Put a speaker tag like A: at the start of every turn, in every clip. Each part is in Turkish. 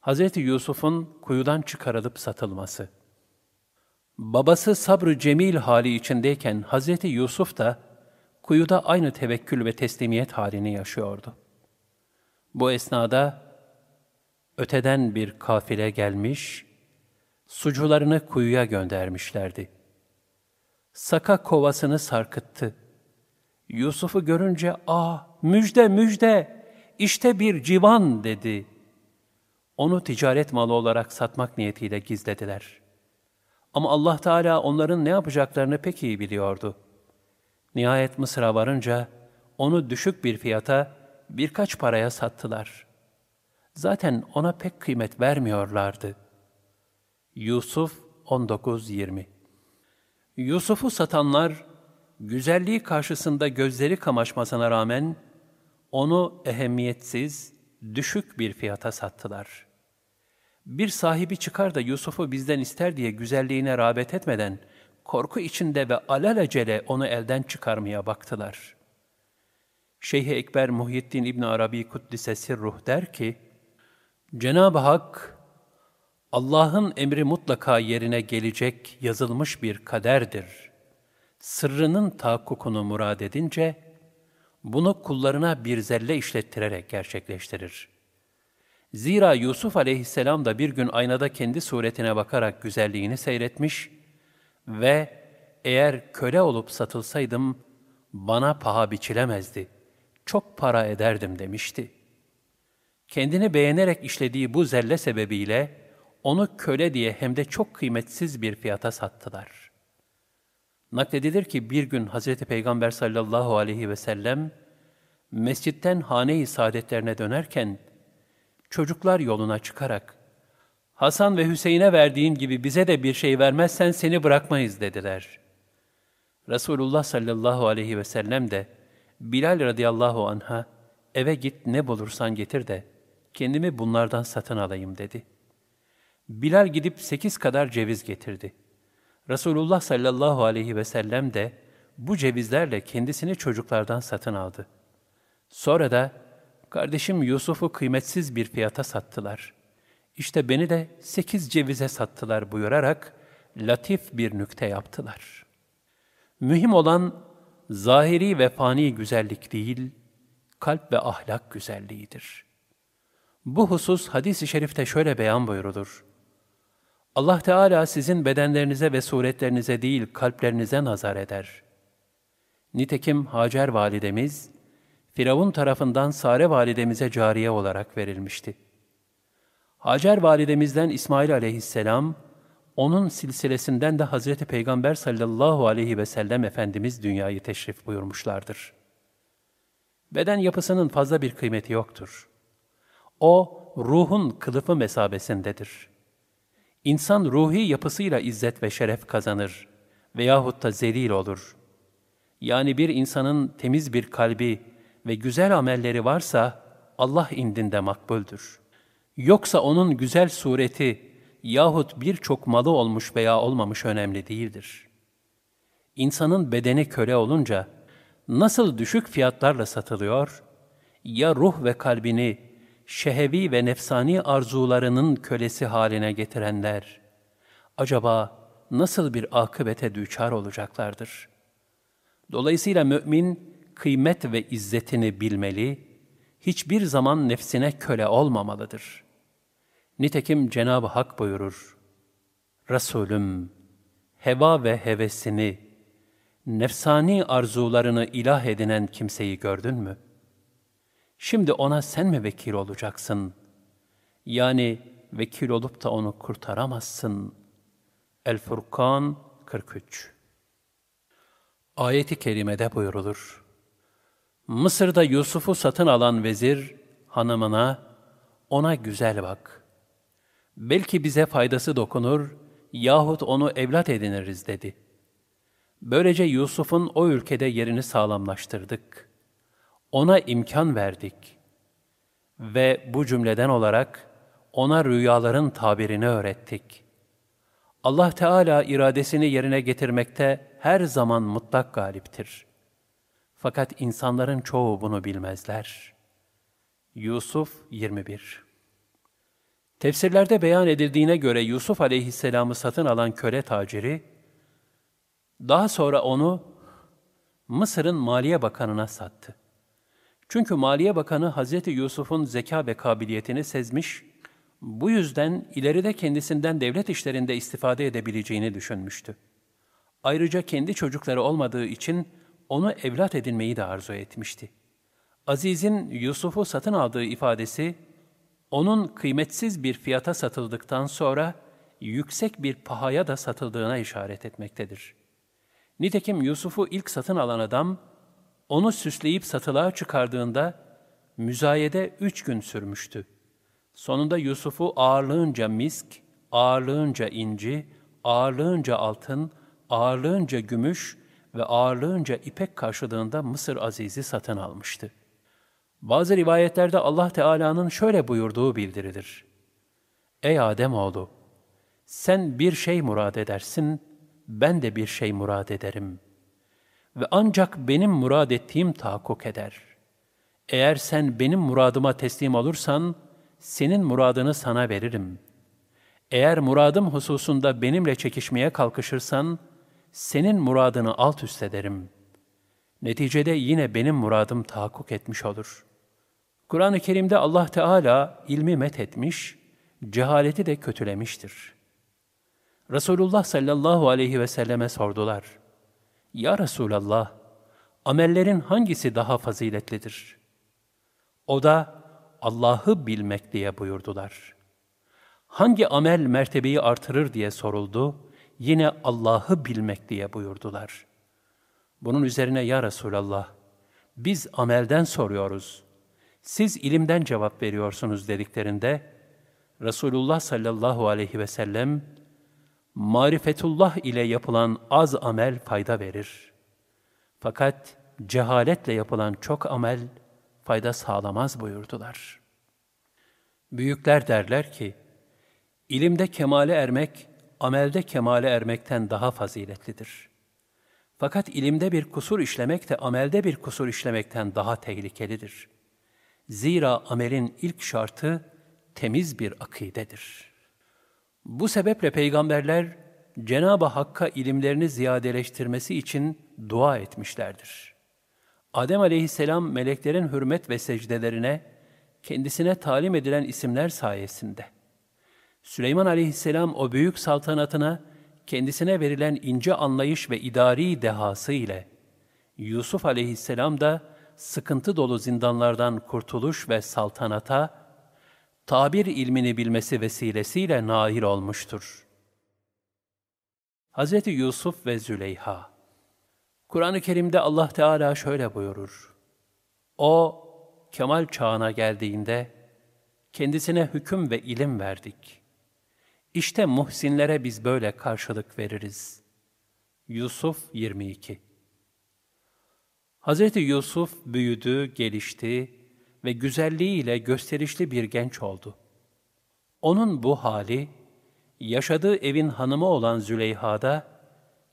A: Hz. Yusuf'un kuyudan çıkarılıp satılması. Babası sabrı cemil hali içindeyken Hz. Yusuf da kuyuda aynı tevekkül ve teslimiyet halini yaşıyordu. Bu esnada öteden bir kafile gelmiş, sucularını kuyuya göndermişlerdi. Saka kovasını sarkıttı. Yusuf'u görünce, ''Ah, müjde, müjde, işte bir civan.'' dedi. Onu ticaret malı olarak satmak niyetiyle gizlediler. Ama Allah Teala onların ne yapacaklarını pek iyi biliyordu. Nihayet Mısır'a varınca onu düşük bir fiyata birkaç paraya sattılar. Zaten ona pek kıymet vermiyorlardı. Yusuf 19-20 Yusuf'u satanlar, güzelliği karşısında gözleri kamaşmasına rağmen, onu ehemmiyetsiz, düşük bir fiyata sattılar. Bir sahibi çıkar da Yusuf'u bizden ister diye güzelliğine rağbet etmeden, korku içinde ve alelacele onu elden çıkarmaya baktılar. Şeyh-i Ekber Muhyiddin İbn Arabi Kuddise Sirruh der ki, Cenab-ı Hak, Allah'ın emri mutlaka yerine gelecek yazılmış bir kaderdir. Sırrının tahakkukunu murad edince, bunu kullarına bir zelle işlettirerek gerçekleştirir. Zira Yusuf aleyhisselam da bir gün aynada kendi suretine bakarak güzelliğini seyretmiş ve eğer köle olup satılsaydım bana paha biçilemezdi, çok para ederdim demişti. Kendini beğenerek işlediği bu zelle sebebiyle onu köle diye hem de çok kıymetsiz bir fiyata sattılar. Nakledilir ki bir gün Hz. Peygamber sallallahu aleyhi ve sellem mescitten hane-i saadetlerine dönerken çocuklar yoluna çıkarak Hasan ve Hüseyin'e verdiğin gibi bize de bir şey vermezsen seni bırakmayız dediler. Resulullah sallallahu aleyhi ve sellem de Bilal radıyallahu anha eve git ne bulursan getir de kendimi bunlardan satın alayım dedi. Bilal gidip sekiz kadar ceviz getirdi. Resulullah sallallahu aleyhi ve sellem de bu cevizlerle kendisini çocuklardan satın aldı. Sonra da kardeşim Yusuf'u kıymetsiz bir fiyata sattılar. İşte beni de sekiz cevize sattılar buyurarak latif bir nükte yaptılar. Mühim olan zahiri ve fani güzellik değil, kalp ve ahlak güzelliğidir. Bu husus hadis-i şerifte şöyle beyan buyurulur. Allah Teala sizin bedenlerinize ve suretlerinize değil kalplerinize nazar eder. Nitekim Hacer validemiz, Firavun tarafından Sare validemize cariye olarak verilmişti. Hacer validemizden İsmail aleyhisselam, onun silsilesinden de Hazreti Peygamber sallallahu aleyhi ve sellem Efendimiz dünyayı teşrif buyurmuşlardır. Beden yapısının fazla bir kıymeti yoktur. O, ruhun kılıfı mesabesindedir. İnsan ruhi yapısıyla izzet ve şeref kazanır veyahut da zelil olur. Yani bir insanın temiz bir kalbi ve güzel amelleri varsa Allah indinde makbuldür. Yoksa onun güzel sureti yahut birçok malı olmuş veya olmamış önemli değildir. İnsanın bedeni köle olunca nasıl düşük fiyatlarla satılıyor, ya ruh ve kalbini şehevi ve nefsani arzularının kölesi haline getirenler, acaba nasıl bir akıbete düçar olacaklardır? Dolayısıyla mümin, kıymet ve izzetini bilmeli, hiçbir zaman nefsine köle olmamalıdır. Nitekim Cenab-ı Hak buyurur, Resulüm, heva ve hevesini, nefsani arzularını ilah edinen kimseyi gördün mü?'' Şimdi ona sen mi vekil olacaksın? Yani vekil olup da onu kurtaramazsın. El-Furkan 43 Ayeti kerimede buyurulur. Mısır'da Yusuf'u satın alan vezir hanımına ona güzel bak. Belki bize faydası dokunur yahut onu evlat ediniriz dedi. Böylece Yusuf'un o ülkede yerini sağlamlaştırdık.'' Ona imkan verdik ve bu cümleden olarak ona rüyaların tabirini öğrettik. Allah Teala iradesini yerine getirmekte her zaman mutlak galiptir. Fakat insanların çoğu bunu bilmezler. Yusuf 21 Tefsirlerde beyan edildiğine göre Yusuf aleyhisselamı satın alan köle taciri, daha sonra onu Mısır'ın Maliye Bakanı'na sattı. Çünkü Maliye Bakanı Hazreti Yusuf'un zeka ve kabiliyetini sezmiş, bu yüzden ileride kendisinden devlet işlerinde istifade edebileceğini düşünmüştü. Ayrıca kendi çocukları olmadığı için onu evlat edinmeyi de arzu etmişti. Aziz'in Yusuf'u satın aldığı ifadesi, onun kıymetsiz bir fiyata satıldıktan sonra yüksek bir pahaya da satıldığına işaret etmektedir. Nitekim Yusuf'u ilk satın alan adam, onu süsleyip satılığa çıkardığında müzayede üç gün sürmüştü. Sonunda Yusuf'u ağırlığınca misk, ağırlığınca inci, ağırlığınca altın, ağırlığınca gümüş ve ağırlığınca ipek karşılığında Mısır Aziz'i satın almıştı. Bazı rivayetlerde Allah Teala'nın şöyle buyurduğu bildirilir. Ey Ademoğlu! Sen bir şey murad edersin, ben de bir şey murad ederim. Ve ancak benim murad ettiğim tahakkuk eder. Eğer sen benim muradıma teslim olursan, senin muradını sana veririm. Eğer muradım hususunda benimle çekişmeye kalkışırsan, senin muradını alt üst ederim. Neticede yine benim muradım tahakkuk etmiş olur. Kur'an-ı Kerim'de Allah Teala ilmi met etmiş, cehaleti de kötülemiştir. Resulullah sallallahu aleyhi ve selleme sordular. Ya Resulallah, amellerin hangisi daha faziletlidir? O da Allah'ı bilmek diye buyurdular. Hangi amel mertebeyi artırır diye soruldu yine Allah'ı bilmek diye buyurdular. Bunun üzerine ya Resulallah, biz amelden soruyoruz, siz ilimden cevap veriyorsunuz dediklerinde, Resulullah sallallahu aleyhi ve sellem, marifetullah ile yapılan az amel fayda verir. Fakat cehaletle yapılan çok amel fayda sağlamaz buyurdular. Büyükler derler ki, ilimde kemale ermek, amelde kemale ermekten daha faziletlidir. Fakat ilimde bir kusur işlemek de amelde bir kusur işlemekten daha tehlikelidir. Zira amelin ilk şartı temiz bir akidedir. Bu sebeple peygamberler Cenab-ı Hakk'a ilimlerini ziyadeleştirmesi için dua etmişlerdir. Adem aleyhisselam meleklerin hürmet ve secdelerine kendisine talim edilen isimler sayesinde Süleyman aleyhisselam o büyük saltanatına kendisine verilen ince anlayış ve idari dehası ile Yusuf aleyhisselam da sıkıntı dolu zindanlardan kurtuluş ve saltanata tabir ilmini bilmesi vesilesiyle nail olmuştur. Hz. Yusuf ve Züleyha Kur'an-ı Kerim'de Allah Teala şöyle buyurur. O, kemal çağına geldiğinde kendisine hüküm ve ilim verdik. İşte muhsinlere biz böyle karşılık veririz. Yusuf 22 Hz. Yusuf büyüdü, gelişti ve güzelliğiyle gösterişli bir genç oldu. Onun bu hali, yaşadığı evin hanımı olan Züleyha'da,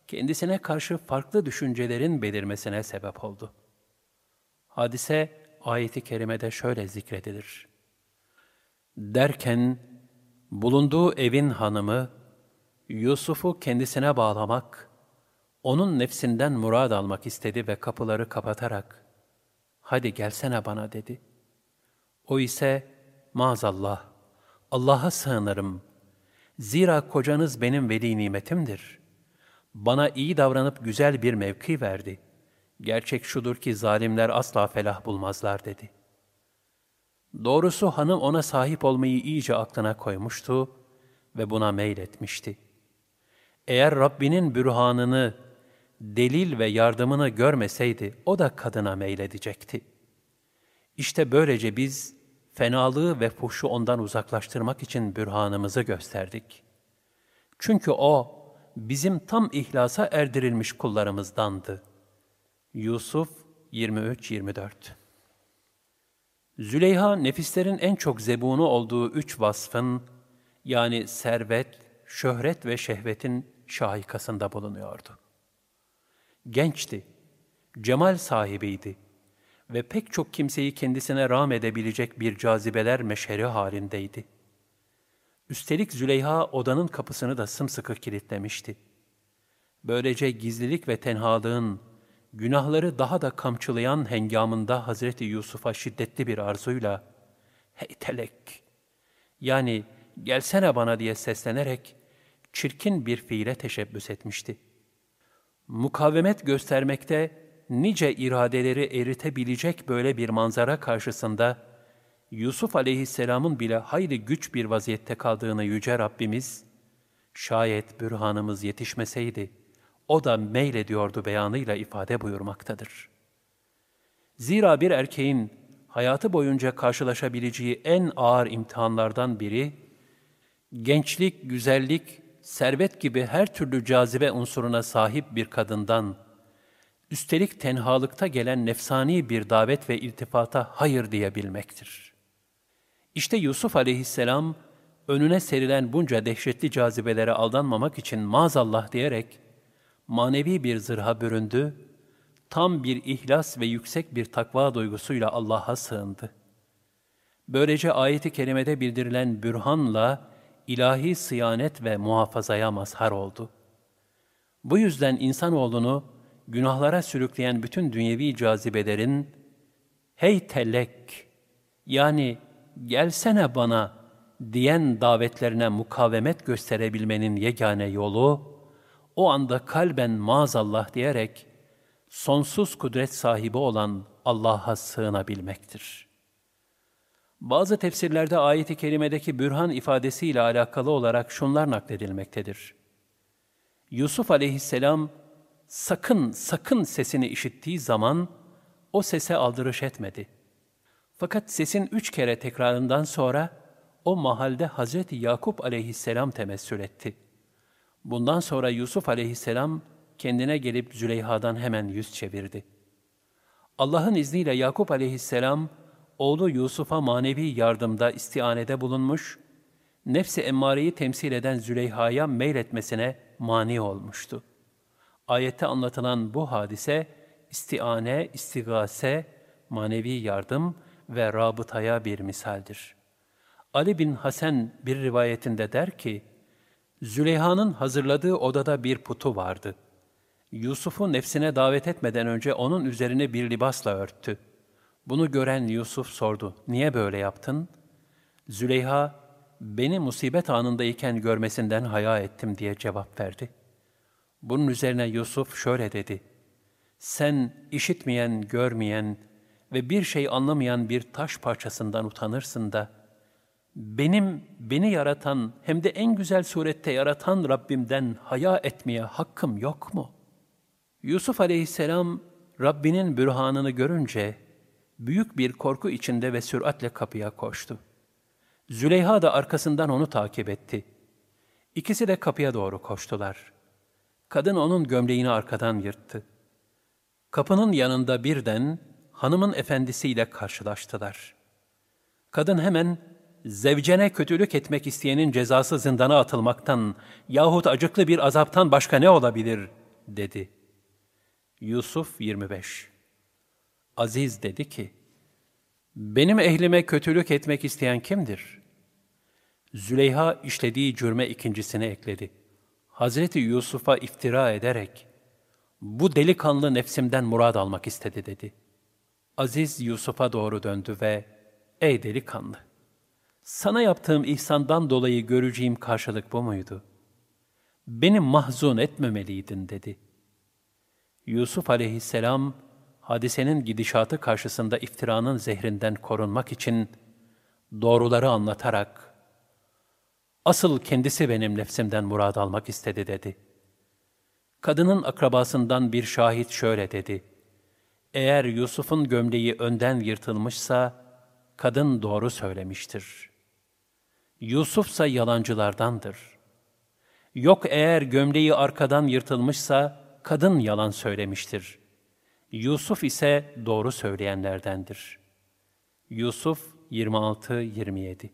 A: kendisine karşı farklı düşüncelerin belirmesine sebep oldu. Hadise, ayeti kerimede şöyle zikredilir. Derken, bulunduğu evin hanımı, Yusuf'u kendisine bağlamak, onun nefsinden murad almak istedi ve kapıları kapatarak, hadi gelsene bana dedi. O ise, maazallah, Allah'a sığınırım. Zira kocanız benim veli nimetimdir. Bana iyi davranıp güzel bir mevki verdi. Gerçek şudur ki zalimler asla felah bulmazlar dedi.'' Doğrusu hanım ona sahip olmayı iyice aklına koymuştu ve buna meyletmişti. Eğer Rabbinin bürhanını, delil ve yardımını görmeseydi o da kadına meyledecekti. İşte böylece biz fenalığı ve fuhşu ondan uzaklaştırmak için bürhanımızı gösterdik. Çünkü o bizim tam ihlasa erdirilmiş kullarımızdandı. Yusuf 23-24 Züleyha nefislerin en çok zebunu olduğu üç vasfın, yani servet, şöhret ve şehvetin şahikasında bulunuyordu. Gençti, cemal sahibiydi ve pek çok kimseyi kendisine rağm edebilecek bir cazibeler meşeri halindeydi. Üstelik Züleyha odanın kapısını da sımsıkı kilitlemişti. Böylece gizlilik ve tenhalığın, günahları daha da kamçılayan hengamında Hazreti Yusuf'a şiddetli bir arzuyla, ''Hey telek!'' yani ''Gelsene bana'' diye seslenerek çirkin bir fiile teşebbüs etmişti. Mukavemet göstermekte nice iradeleri eritebilecek böyle bir manzara karşısında, Yusuf aleyhisselamın bile hayli güç bir vaziyette kaldığını Yüce Rabbimiz, şayet bürhanımız yetişmeseydi, o da meylediyordu beyanıyla ifade buyurmaktadır. Zira bir erkeğin hayatı boyunca karşılaşabileceği en ağır imtihanlardan biri, gençlik, güzellik, servet gibi her türlü cazibe unsuruna sahip bir kadından, üstelik tenhalıkta gelen nefsani bir davet ve iltifata hayır diyebilmektir. İşte Yusuf aleyhisselam, önüne serilen bunca dehşetli cazibelere aldanmamak için maazallah diyerek, manevi bir zırha büründü, tam bir ihlas ve yüksek bir takva duygusuyla Allah'a sığındı. Böylece ayeti kerimede bildirilen bürhanla ilahi sıyanet ve muhafazaya mazhar oldu. Bu yüzden insanoğlunu günahlara sürükleyen bütün dünyevi cazibelerin hey tellek yani gelsene bana diyen davetlerine mukavemet gösterebilmenin yegane yolu o anda kalben maazallah diyerek sonsuz kudret sahibi olan Allah'a sığınabilmektir. Bazı tefsirlerde ayet-i kerimedeki bürhan ifadesiyle alakalı olarak şunlar nakledilmektedir. Yusuf aleyhisselam sakın sakın sesini işittiği zaman o sese aldırış etmedi. Fakat sesin üç kere tekrarından sonra o mahalde Hazreti Yakup aleyhisselam temessül etti. Bundan sonra Yusuf aleyhisselam kendine gelip Züleyha'dan hemen yüz çevirdi. Allah'ın izniyle Yakup aleyhisselam, oğlu Yusuf'a manevi yardımda istianede bulunmuş, nefsi emmareyi temsil eden Züleyha'ya meyletmesine mani olmuştu. Ayette anlatılan bu hadise, istiane, istigase, manevi yardım ve rabıtaya bir misaldir. Ali bin Hasan bir rivayetinde der ki, Züleyha'nın hazırladığı odada bir putu vardı. Yusuf'u nefsine davet etmeden önce onun üzerine bir libasla örttü. Bunu gören Yusuf sordu, niye böyle yaptın? Züleyha, beni musibet anındayken görmesinden haya ettim diye cevap verdi. Bunun üzerine Yusuf şöyle dedi, sen işitmeyen, görmeyen ve bir şey anlamayan bir taş parçasından utanırsın da, benim, beni yaratan hem de en güzel surette yaratan Rabbimden haya etmeye hakkım yok mu? Yusuf aleyhisselam Rabbinin bürhanını görünce büyük bir korku içinde ve süratle kapıya koştu. Züleyha da arkasından onu takip etti. İkisi de kapıya doğru koştular. Kadın onun gömleğini arkadan yırttı. Kapının yanında birden hanımın efendisiyle karşılaştılar. Kadın hemen zevcene kötülük etmek isteyenin cezası zindana atılmaktan yahut acıklı bir azaptan başka ne olabilir, dedi. Yusuf 25 Aziz dedi ki, benim ehlime kötülük etmek isteyen kimdir? Züleyha işlediği cürme ikincisini ekledi. Hazreti Yusuf'a iftira ederek, bu delikanlı nefsimden murad almak istedi dedi. Aziz Yusuf'a doğru döndü ve, ey delikanlı, sana yaptığım ihsandan dolayı göreceğim karşılık bu muydu? Beni mahzun etmemeliydin dedi. Yusuf aleyhisselam, hadisenin gidişatı karşısında iftiranın zehrinden korunmak için doğruları anlatarak, asıl kendisi benim nefsimden murad almak istedi dedi. Kadının akrabasından bir şahit şöyle dedi, eğer Yusuf'un gömleği önden yırtılmışsa, kadın doğru söylemiştir.'' Yusufsa yalancılardandır. Yok eğer gömleği arkadan yırtılmışsa kadın yalan söylemiştir. Yusuf ise doğru söyleyenlerdendir. Yusuf 26-27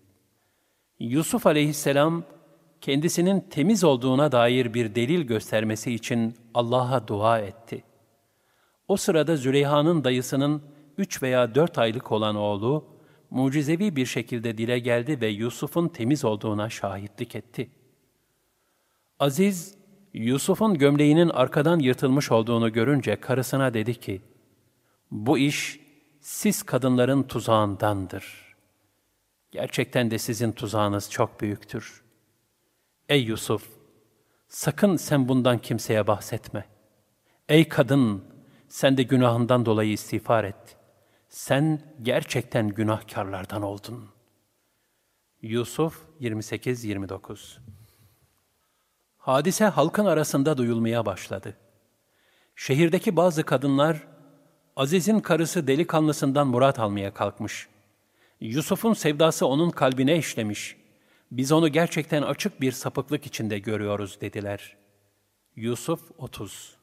A: Yusuf aleyhisselam kendisinin temiz olduğuna dair bir delil göstermesi için Allah'a dua etti. O sırada Züleyha'nın dayısının üç veya dört aylık olan oğlu, mucizevi bir şekilde dile geldi ve Yusuf'un temiz olduğuna şahitlik etti. Aziz, Yusuf'un gömleğinin arkadan yırtılmış olduğunu görünce karısına dedi ki, bu iş siz kadınların tuzağındandır. Gerçekten de sizin tuzağınız çok büyüktür. Ey Yusuf, sakın sen bundan kimseye bahsetme. Ey kadın, sen de günahından dolayı istiğfar et. Sen gerçekten günahkarlardan oldun. Yusuf 28-29 Hadise halkın arasında duyulmaya başladı. Şehirdeki bazı kadınlar, Aziz'in karısı delikanlısından murat almaya kalkmış. Yusuf'un sevdası onun kalbine işlemiş. Biz onu gerçekten açık bir sapıklık içinde görüyoruz dediler. Yusuf 30